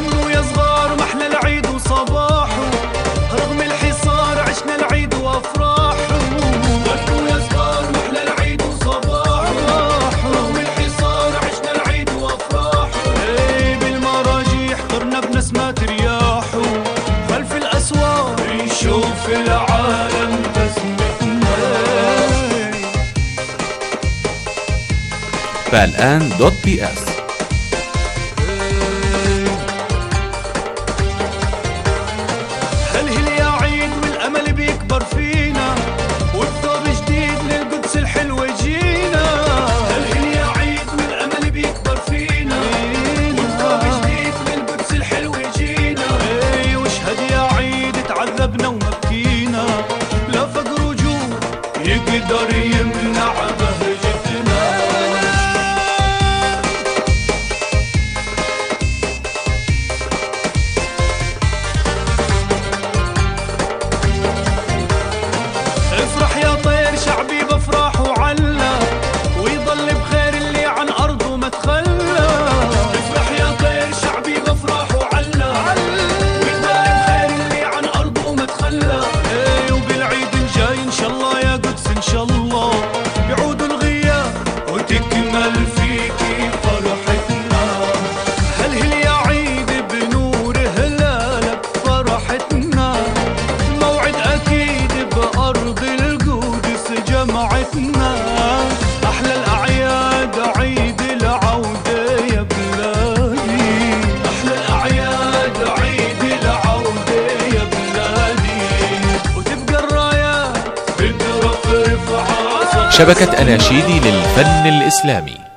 غنوا يا صغار محلى العيد وصباحه. رغم الحصار عشنا العيد وافراحه. غنوا يا صغار محلى العيد وصباحه. رغم الحصار عشنا العيد وافراحه. اي بالمراجيح طرنا بنسمات رياحه خلف الأسوار نشوف العالم بسمتنا. فالآن دوت بي إس. تعبنا ومكينا لا فقر وجوع يقدر يمنع بهنا شبكة أناشيدي للفن الإسلامي.